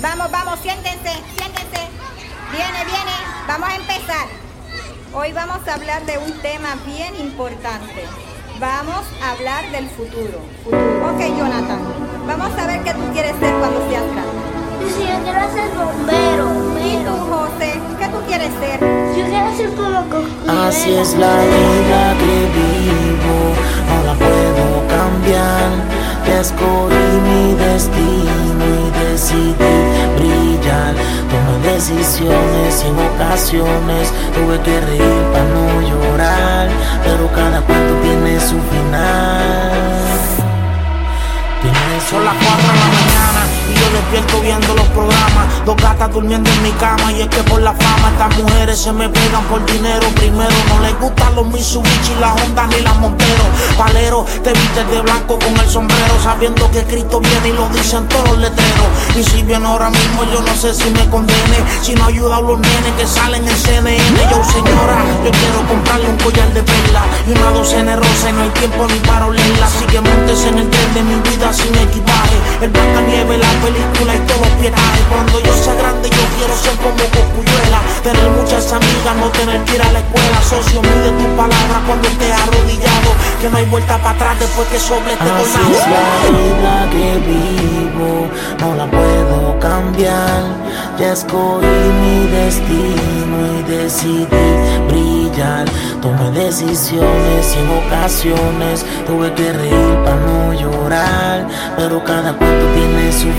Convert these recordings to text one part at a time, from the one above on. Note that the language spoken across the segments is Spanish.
Vamos, vamos, siéntense, siéntense. Viene, viene. Vamos a empezar. Hoy vamos a hablar de un tema bien importante. Vamos a hablar del futuro. futuro. Ok, Jonathan. Vamos a ver qué tú quieres ser cuando seas grande. Sí, yo quiero ser bombero. ¿Y tú, José? ¿Qué tú quieres ser? Yo quiero ser como. Así es la vida que vivo, no la puedo cambiar. Ya escogí decisiones en ocasiones tuve que reír para no llorar. Pero cada cuento tiene su final. Tiene Son las 4 de la mañana y yo despierto viendo los programas. Dos gatas durmiendo en mi cama y es que por la fama estas mujeres se me pegan por dinero. Primero no les gustan los Mitsubishi, las Honda ni las Montero. Palero, te vistes de blanco con el sombrero sabiendo que Cristo viene y lo dicen todos los letreros. Y si viene ahora mismo yo no sé si me condene, si no ayuda a los nenes que salen en CNN. Yo señora, yo quiero comprarle un collar de perla y una docena de rosa y no hay tiempo ni para olerla. Así que montes en el tren de mi vida sin equipaje. El Blanca Nieve, la película y todos los. Cuando yo quiero ser como Cocuyuela. Tener muchas amigas, no tener que ir a la escuela. Socio, mide tu palabra cuando estés arrodillado. Que no hay vuelta para atrás después que sobre este Así colado. es la vida que vivo, no la puedo cambiar. Ya escogí mi destino y decidí brillar. Tomé decisiones y en ocasiones tuve que reír para no llorar. Pero cada cuento tiene su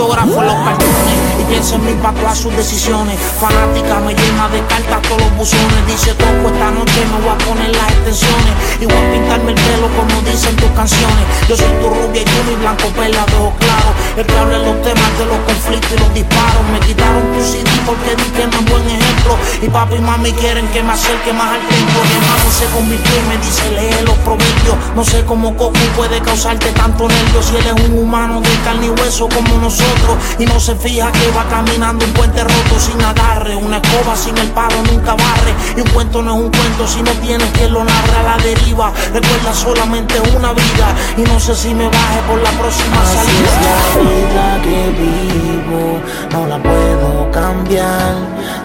autógrafo en los cartones y pienso en mi papá sus decisiones. Fanática me llena de cartas todos los buzones. Dice Coco esta noche me voy a poner las extensiones y voy a pintarme el pelo como dicen tus canciones. Yo soy tu rubia y tú mi blanco perla de claros. El que habla los temas de los conflictos y los disparos. Me quitaron tu CD porque di que no es buen ejemplo. Y papi y mami quieren que me acerque más al templo. Mi hermano se convirtió y me dice lee los proverbios. No sé cómo Coco puede causarte tanto nervio si él es un humano de carne y hueso como nosotros. Y no se fija que va caminando un puente roto sin agarre. Una escoba sin el palo nunca barre. Y un cuento no es un cuento si no tienes quien lo narre a la deriva. Recuerda solamente una vida. Y no sé si me baje por la próxima Así es salida. la vida que vivo, no la puedo cambiar.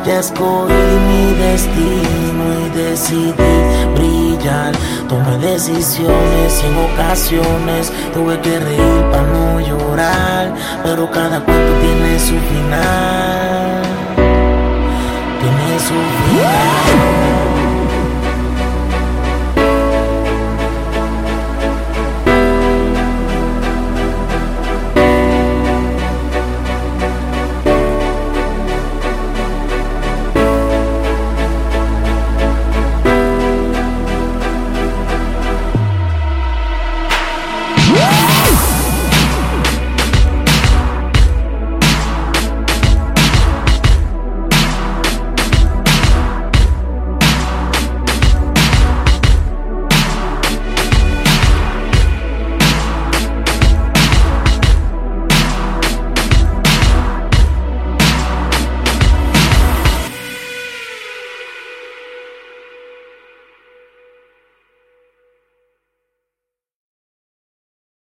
Ya escogí mi destino y decidí brillar. Tomé decisiones y en ocasiones tuve que reír para no llorar. Pero cada cuento tiene su final. Tiene su final.